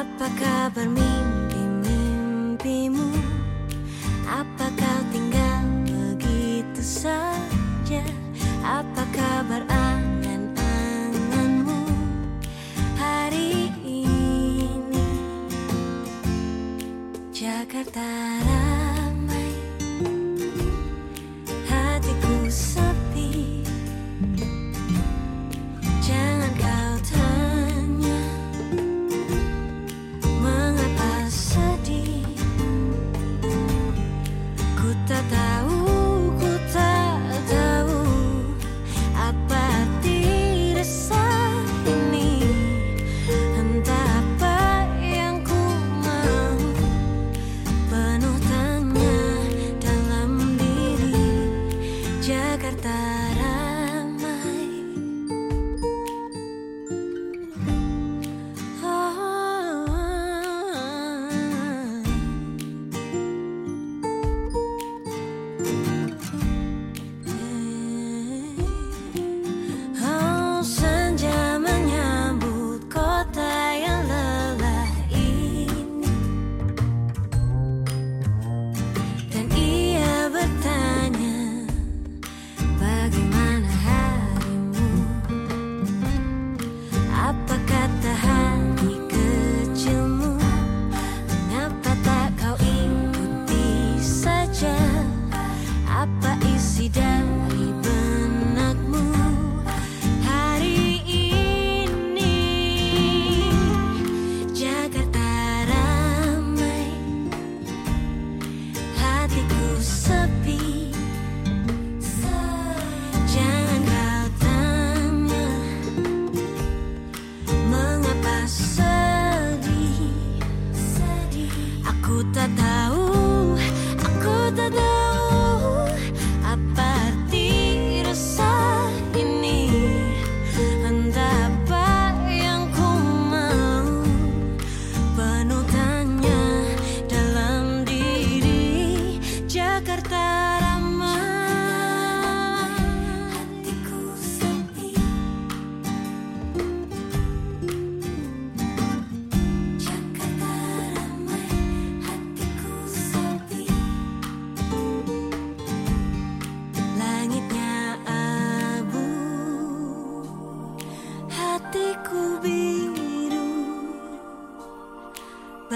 Apa kabar mimpi-mimpimu? Apa kau tinggal begitu saja? Apa kabar angan-anganmu hari ini? Jakarta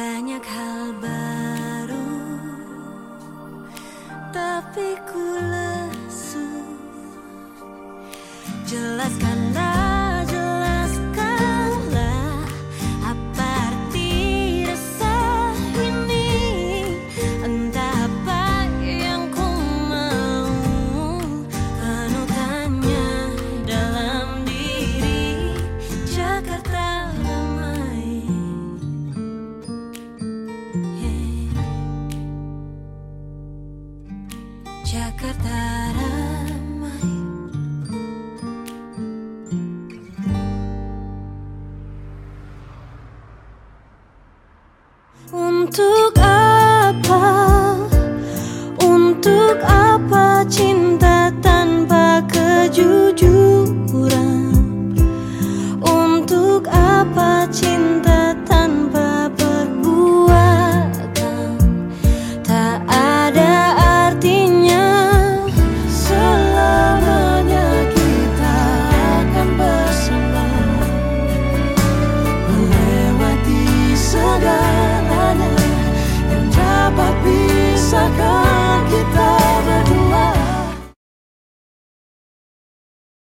banyak hal baru Tapi ku lesu. Jelaskanlah 形